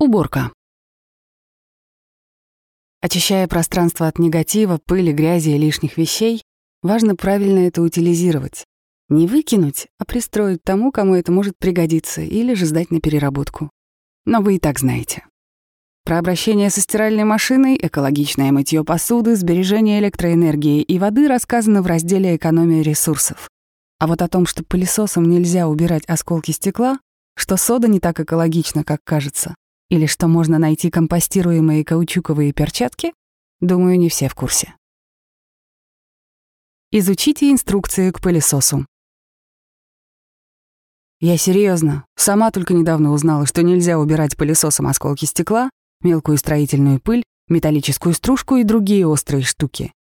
Уборка. Очищая пространство от негатива, пыли, грязи и лишних вещей, важно правильно это утилизировать. Не выкинуть, а пристроить тому, кому это может пригодиться, или же сдать на переработку. Но вы и так знаете. Про обращение со стиральной машиной, экологичное мытье посуды, сбережение электроэнергии и воды рассказано в разделе «Экономия ресурсов». А вот о том, что пылесосом нельзя убирать осколки стекла, что сода не так экологична, как кажется, или что можно найти компостируемые каучуковые перчатки, думаю, не все в курсе. Изучите инструкции к пылесосу. Я серьезно, сама только недавно узнала, что нельзя убирать пылесосом осколки стекла, мелкую строительную пыль, металлическую стружку и другие острые штуки.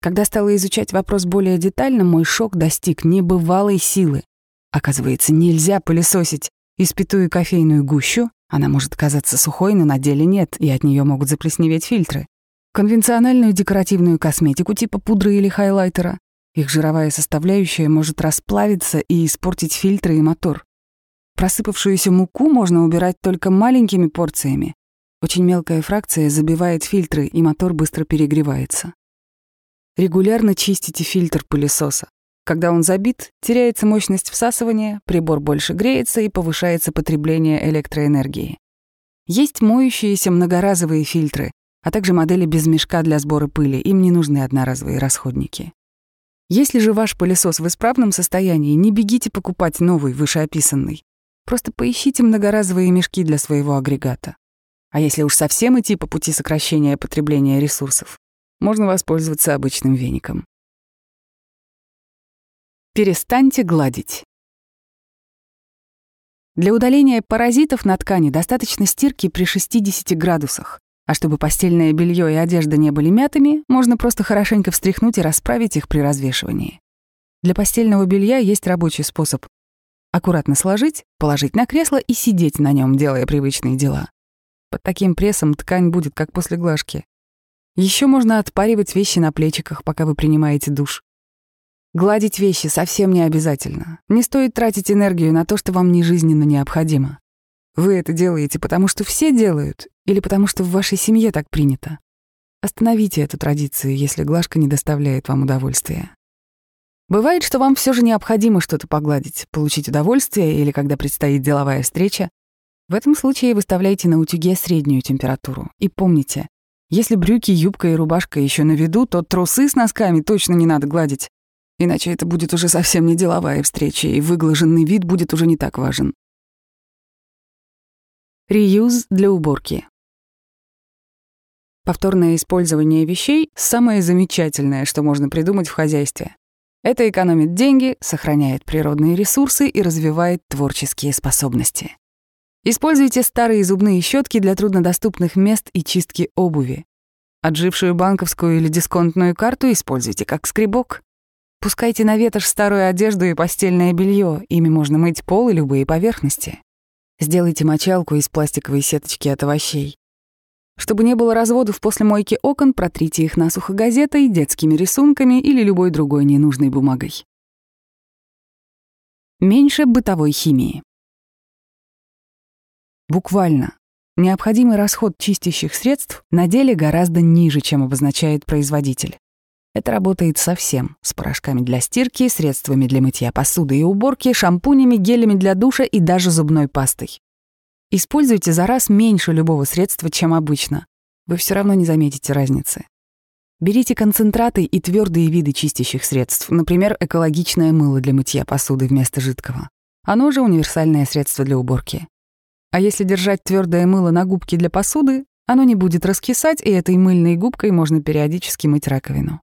Когда стала изучать вопрос более детально, мой шок достиг небывалой силы. Оказывается, нельзя пылесосить испитую кофейную гущу, она может казаться сухой, но на деле нет, и от нее могут заплесневеть фильтры. Конвенциональную декоративную косметику типа пудры или хайлайтера. Их жировая составляющая может расплавиться и испортить фильтры и мотор. Просыпавшуюся муку можно убирать только маленькими порциями. Очень мелкая фракция забивает фильтры, и мотор быстро перегревается. Регулярно чистите фильтр пылесоса. Когда он забит, теряется мощность всасывания, прибор больше греется и повышается потребление электроэнергии. Есть моющиеся многоразовые фильтры, а также модели без мешка для сбора пыли, им не нужны одноразовые расходники. Если же ваш пылесос в исправном состоянии, не бегите покупать новый, вышеописанный. Просто поищите многоразовые мешки для своего агрегата. А если уж совсем идти по пути сокращения потребления ресурсов, можно воспользоваться обычным веником перестаньте гладить. Для удаления паразитов на ткани достаточно стирки при 60 градусах. А чтобы постельное белье и одежда не были мятыми, можно просто хорошенько встряхнуть и расправить их при развешивании. Для постельного белья есть рабочий способ. Аккуратно сложить, положить на кресло и сидеть на нем, делая привычные дела. Под таким прессом ткань будет как после глажки. Еще можно отпаривать вещи на плечиках, пока вы принимаете душ. Гладить вещи совсем не обязательно. Не стоит тратить энергию на то, что вам не жизненно необходимо. Вы это делаете, потому что все делают, или потому что в вашей семье так принято. Остановите эту традицию, если глажка не доставляет вам удовольствия. Бывает, что вам все же необходимо что-то погладить, получить удовольствие или когда предстоит деловая встреча. В этом случае выставляйте на утюге среднюю температуру. И помните, если брюки, юбка и рубашка еще на виду, то трусы с носками точно не надо гладить иначе это будет уже совсем не деловая встреча, и выглаженный вид будет уже не так важен. Реюз для уборки. Повторное использование вещей — самое замечательное, что можно придумать в хозяйстве. Это экономит деньги, сохраняет природные ресурсы и развивает творческие способности. Используйте старые зубные щетки для труднодоступных мест и чистки обуви. Отжившую банковскую или дисконтную карту используйте как скребок. Пускайте на ветошь старую одежду и постельное белье, ими можно мыть пол и любые поверхности. Сделайте мочалку из пластиковой сеточки от овощей. Чтобы не было разводов после мойки окон, протрите их насухо газетой, детскими рисунками или любой другой ненужной бумагой. Меньше бытовой химии. Буквально. Необходимый расход чистящих средств на деле гораздо ниже, чем обозначает производитель. Это работает со всем: С порошками для стирки, средствами для мытья посуды и уборки, шампунями, гелями для душа и даже зубной пастой. Используйте за раз меньше любого средства, чем обычно. Вы все равно не заметите разницы. Берите концентраты и твердые виды чистящих средств, например, экологичное мыло для мытья посуды вместо жидкого. Оно же универсальное средство для уборки. А если держать твердое мыло на губке для посуды, оно не будет раскисать, и этой мыльной губкой можно периодически мыть раковину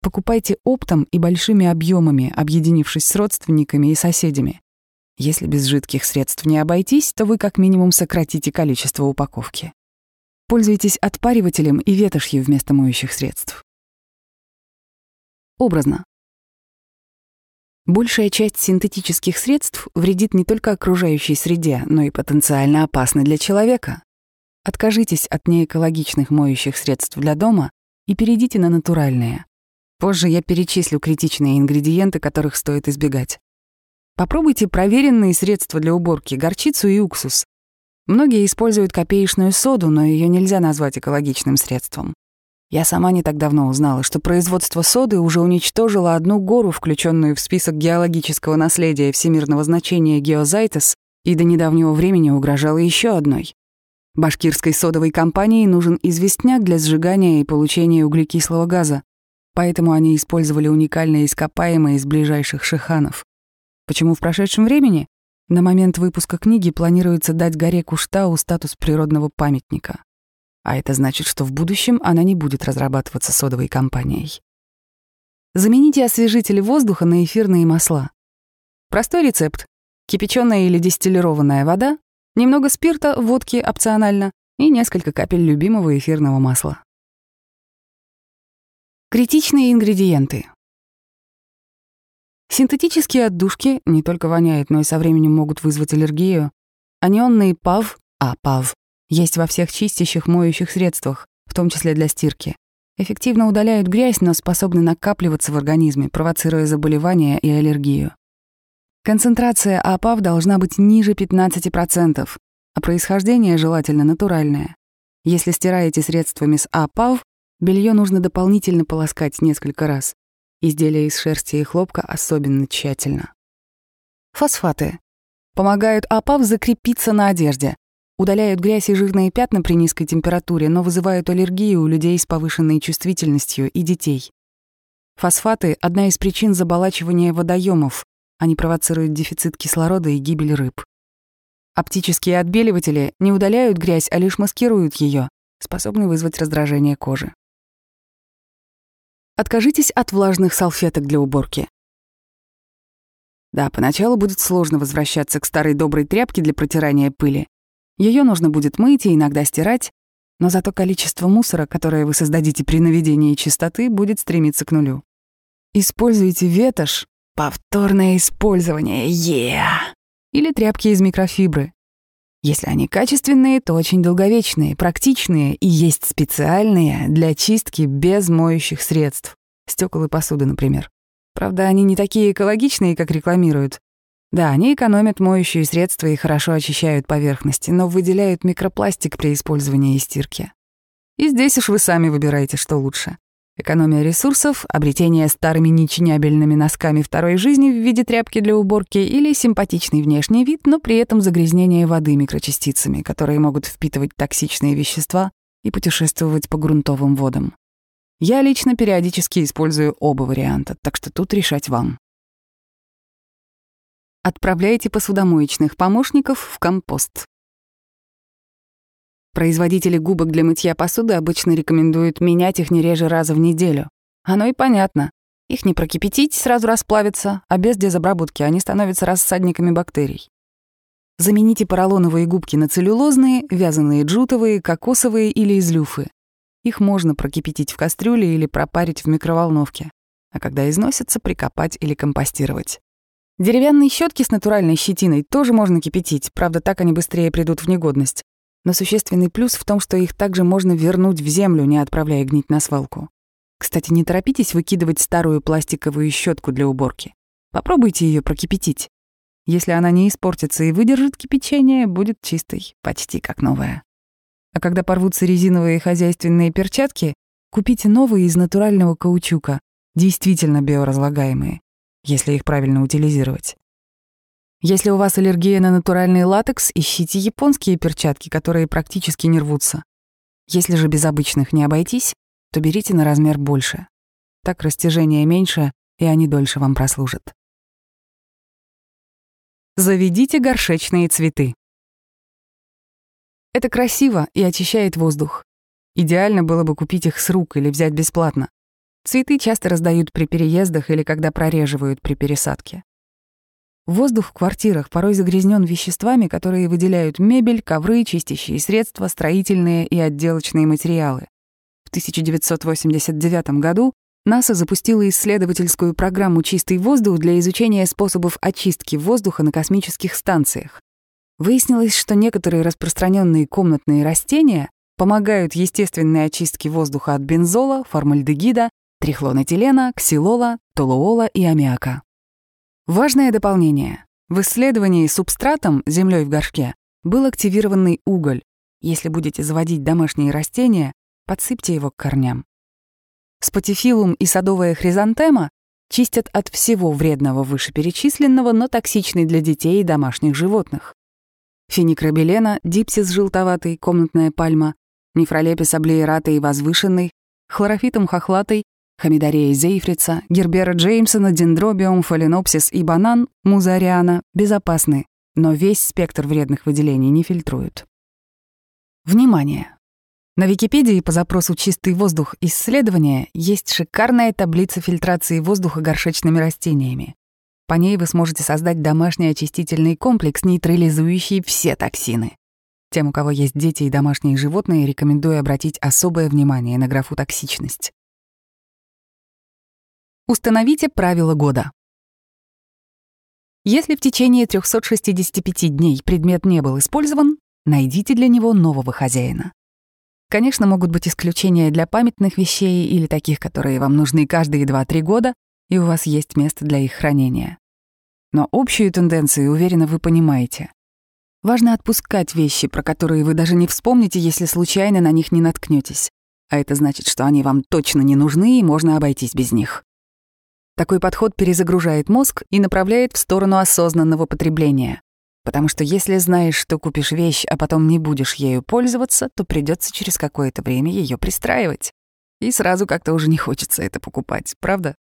покупайте оптом и большими объемами, объединившись с родственниками и соседями. Если без жидких средств не обойтись, то вы как минимум сократите количество упаковки. Пользуйтесь отпаривателем и ветошью вместо моющих средств. Образно. Большая часть синтетических средств вредит не только окружающей среде, но и потенциально опасна для человека. Откажитесь от неэкологичных моющих средств для дома и перейдите на натуральные. Позже я перечислю критичные ингредиенты, которых стоит избегать. Попробуйте проверенные средства для уборки — горчицу и уксус. Многие используют копеечную соду, но ее нельзя назвать экологичным средством. Я сама не так давно узнала, что производство соды уже уничтожило одну гору, включенную в список геологического наследия всемирного значения Геозайтес, и до недавнего времени угрожало еще одной. Башкирской содовой компании нужен известняк для сжигания и получения углекислого газа поэтому они использовали уникальные ископаемые из ближайших шиханов. Почему в прошедшем времени? На момент выпуска книги планируется дать горе Куштау статус природного памятника. А это значит, что в будущем она не будет разрабатываться содовой компанией. Замените освежители воздуха на эфирные масла. Простой рецепт. Кипяченая или дистиллированная вода, немного спирта, водки опционально и несколько капель любимого эфирного масла. Критичные ингредиенты. Синтетические отдушки не только воняют, но и со временем могут вызвать аллергию. Анионные ПАВ, а ПАВ, есть во всех чистящих, моющих средствах, в том числе для стирки. Эффективно удаляют грязь, но способны накапливаться в организме, провоцируя заболевания и аллергию. Концентрация АПАВ должна быть ниже 15%, а происхождение желательно натуральное. Если стираете средствами с АПАВ, Белье нужно дополнительно полоскать несколько раз. Изделия из шерсти и хлопка особенно тщательно. Фосфаты. Помогают опав закрепиться на одежде. Удаляют грязь и жирные пятна при низкой температуре, но вызывают аллергию у людей с повышенной чувствительностью и детей. Фосфаты — одна из причин заболачивания водоемов. Они провоцируют дефицит кислорода и гибель рыб. Оптические отбеливатели не удаляют грязь, а лишь маскируют ее, способны вызвать раздражение кожи. Откажитесь от влажных салфеток для уборки. Да, поначалу будет сложно возвращаться к старой доброй тряпке для протирания пыли. Ее нужно будет мыть и иногда стирать, но зато количество мусора, которое вы создадите при наведении чистоты, будет стремиться к нулю. Используйте ветошь, повторное использование, е yeah! или тряпки из микрофибры. Если они качественные, то очень долговечные, практичные и есть специальные для чистки без моющих средств. Стекол и посуды, например. Правда, они не такие экологичные, как рекламируют. Да, они экономят моющие средства и хорошо очищают поверхности, но выделяют микропластик при использовании и стирке. И здесь уж вы сами выбираете, что лучше. Экономия ресурсов, обретение старыми нечинябельными носками второй жизни в виде тряпки для уборки или симпатичный внешний вид, но при этом загрязнение воды микрочастицами, которые могут впитывать токсичные вещества и путешествовать по грунтовым водам. Я лично периодически использую оба варианта, так что тут решать вам. Отправляйте посудомоечных помощников в компост. Производители губок для мытья посуды обычно рекомендуют менять их не реже раза в неделю. Оно и понятно. Их не прокипятить, сразу расплавятся, а без дезобработки они становятся рассадниками бактерий. Замените поролоновые губки на целлюлозные, вязаные джутовые, кокосовые или из люфы. Их можно прокипятить в кастрюле или пропарить в микроволновке, а когда износятся, прикопать или компостировать. Деревянные щетки с натуральной щетиной тоже можно кипятить, правда, так они быстрее придут в негодность. Но существенный плюс в том, что их также можно вернуть в землю, не отправляя гнить на свалку. Кстати, не торопитесь выкидывать старую пластиковую щетку для уборки. Попробуйте ее прокипятить. Если она не испортится и выдержит кипячение, будет чистой, почти как новая. А когда порвутся резиновые хозяйственные перчатки, купите новые из натурального каучука, действительно биоразлагаемые если их правильно утилизировать. Если у вас аллергия на натуральный латекс, ищите японские перчатки, которые практически не рвутся. Если же без обычных не обойтись, то берите на размер больше. Так растяжение меньше, и они дольше вам прослужат. Заведите горшечные цветы. Это красиво и очищает воздух. Идеально было бы купить их с рук или взять бесплатно. Цветы часто раздают при переездах или когда прореживают при пересадке. Воздух в квартирах порой загрязнен веществами, которые выделяют мебель, ковры, чистящие средства, строительные и отделочные материалы. В 1989 году НАСА запустила исследовательскую программу «Чистый воздух» для изучения способов очистки воздуха на космических станциях. Выяснилось, что некоторые распространенные комнатные растения помогают естественной очистке воздуха от бензола, формальдегида, трихлонэтилена, ксилола, толуола и аммиака. Важное дополнение. В исследовании субстратом, землей в горшке, был активированный уголь. Если будете заводить домашние растения, подсыпьте его к корням. Спатифилум и садовая хризантема чистят от всего вредного вышеперечисленного, но токсичный для детей и домашних животных. Феникробелена, дипсис желтоватый, комнатная пальма, нефролепис облеерата и возвышенный, хлорофитум хохлатый, Хамидарей зейфрица, гербера Джеймсона, дендробиум, фаленопсис и банан, музариана, безопасны, но весь спектр вредных выделений не фильтруют. Внимание! На Википедии по запросу «Чистый воздух. исследование" есть шикарная таблица фильтрации воздуха горшечными растениями. По ней вы сможете создать домашний очистительный комплекс, нейтрализующий все токсины. Тем, у кого есть дети и домашние животные, рекомендую обратить особое внимание на графу «Токсичность». Установите правила года. Если в течение 365 дней предмет не был использован, найдите для него нового хозяина. Конечно, могут быть исключения для памятных вещей или таких, которые вам нужны каждые 2-3 года, и у вас есть место для их хранения. Но общую тенденцию, уверена, вы понимаете. Важно отпускать вещи, про которые вы даже не вспомните, если случайно на них не наткнетесь. А это значит, что они вам точно не нужны, и можно обойтись без них. Такой подход перезагружает мозг и направляет в сторону осознанного потребления. Потому что если знаешь, что купишь вещь, а потом не будешь ею пользоваться, то придется через какое-то время ее пристраивать. И сразу как-то уже не хочется это покупать, правда?